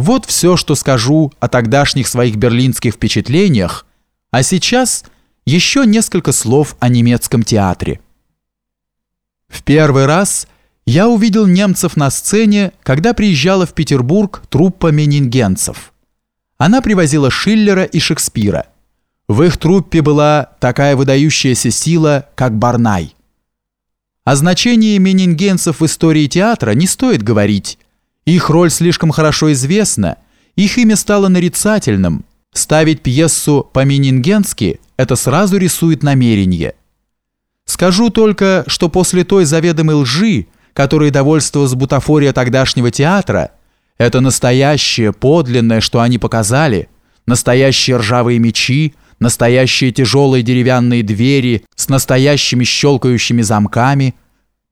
Вот все, что скажу о тогдашних своих берлинских впечатлениях, а сейчас еще несколько слов о немецком театре. В первый раз я увидел немцев на сцене, когда приезжала в Петербург труппа менингенцев. Она привозила Шиллера и Шекспира. В их труппе была такая выдающаяся сила, как Барнай. О значении менингенцев в истории театра не стоит говорить. Их роль слишком хорошо известна, их имя стало нарицательным. Ставить пьесу по-менингенски – это сразу рисует намерение. Скажу только, что после той заведомой лжи, которой довольствовалась бутафория тогдашнего театра, это настоящее, подлинное, что они показали, настоящие ржавые мечи, настоящие тяжелые деревянные двери с настоящими щелкающими замками,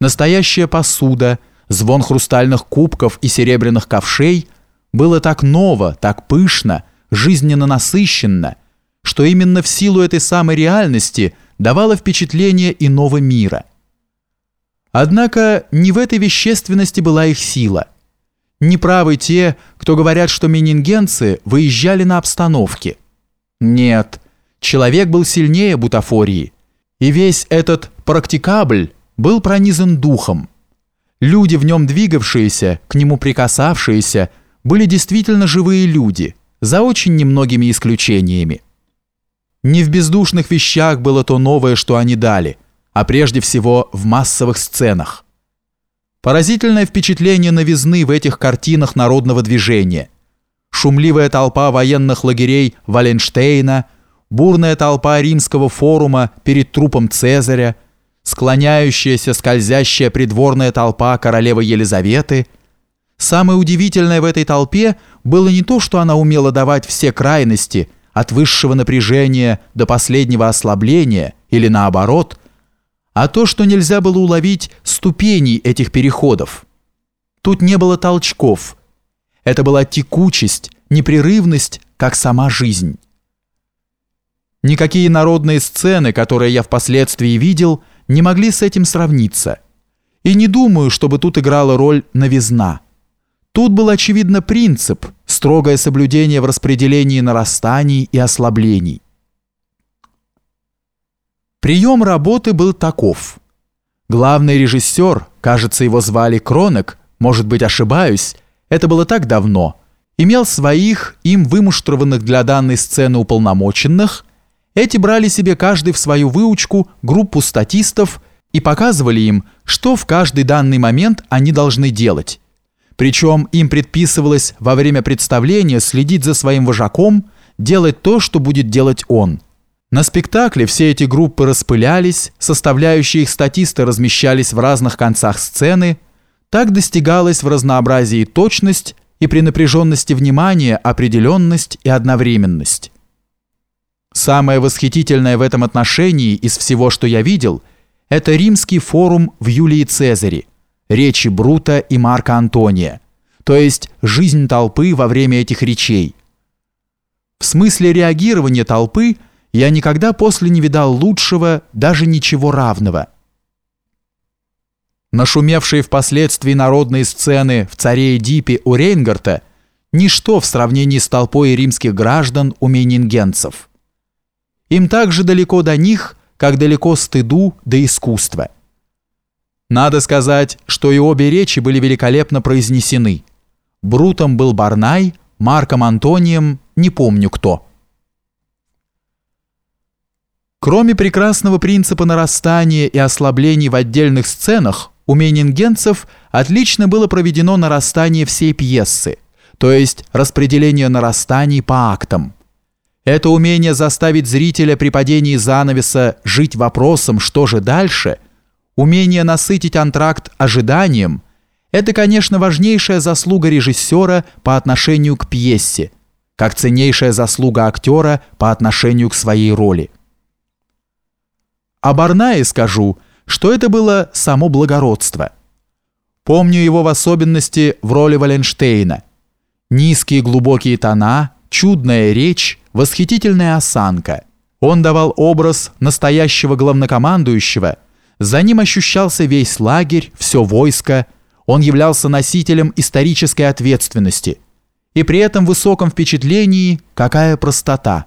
настоящая посуда, звон хрустальных кубков и серебряных ковшей было так ново, так пышно, жизненно насыщенно, что именно в силу этой самой реальности давало впечатление иного мира. Однако не в этой вещественности была их сила. Неправы те, кто говорят, что менингенцы выезжали на обстановке. Нет, человек был сильнее бутафории, и весь этот практикабль был пронизан духом. Люди, в нем двигавшиеся, к нему прикасавшиеся, были действительно живые люди, за очень немногими исключениями. Не в бездушных вещах было то новое, что они дали, а прежде всего в массовых сценах. Поразительное впечатление новизны в этих картинах народного движения. Шумливая толпа военных лагерей Валенштейна – бурная толпа римского форума перед трупом Цезаря, склоняющаяся скользящая придворная толпа королевы Елизаветы. Самое удивительное в этой толпе было не то, что она умела давать все крайности, от высшего напряжения до последнего ослабления, или наоборот, а то, что нельзя было уловить ступеней этих переходов. Тут не было толчков. Это была текучесть, непрерывность, как сама жизнь. Никакие народные сцены, которые я впоследствии видел, не могли с этим сравниться. И не думаю, чтобы тут играла роль новизна. Тут был очевидно принцип, строгое соблюдение в распределении нарастаний и ослаблений. Прием работы был таков. Главный режиссер, кажется, его звали Кронек, может быть, ошибаюсь, это было так давно, имел своих, им вымуштрованных для данной сцены уполномоченных, эти брали себе каждый в свою выучку группу статистов и показывали им, что в каждый данный момент они должны делать. Причем им предписывалось во время представления следить за своим вожаком, делать то, что будет делать он. На спектакле все эти группы распылялись, составляющие их статисты размещались в разных концах сцены, так достигалась в разнообразии точность и при напряженности внимания определенность и одновременность. Самое восхитительное в этом отношении из всего, что я видел, это римский форум в Юлии Цезаре, речи Брута и Марка Антония, то есть жизнь толпы во время этих речей. В смысле реагирования толпы я никогда после не видал лучшего, даже ничего равного. Нашумевшие впоследствии народные сцены в «Царе Эдипе» у Рейнгарта – ничто в сравнении с толпой римских граждан у мейнингенцев. Им так же далеко до них, как далеко стыду до искусства. Надо сказать, что и обе речи были великолепно произнесены. Брутом был Барнай, Марком Антонием не помню кто. Кроме прекрасного принципа нарастания и ослаблений в отдельных сценах, у менингенцев отлично было проведено нарастание всей пьесы, то есть распределение нарастаний по актам. Это умение заставить зрителя при падении занавеса жить вопросом «что же дальше?», умение насытить антракт ожиданием – это, конечно, важнейшая заслуга режиссера по отношению к пьесе, как ценнейшая заслуга актера по отношению к своей роли. О Барнае скажу, что это было само благородство. Помню его в особенности в роли Валенштейна. Низкие глубокие тона, чудная речь – восхитительная осанка. Он давал образ настоящего главнокомандующего. За ним ощущался весь лагерь, все войско. Он являлся носителем исторической ответственности. И при этом высоком впечатлении какая простота.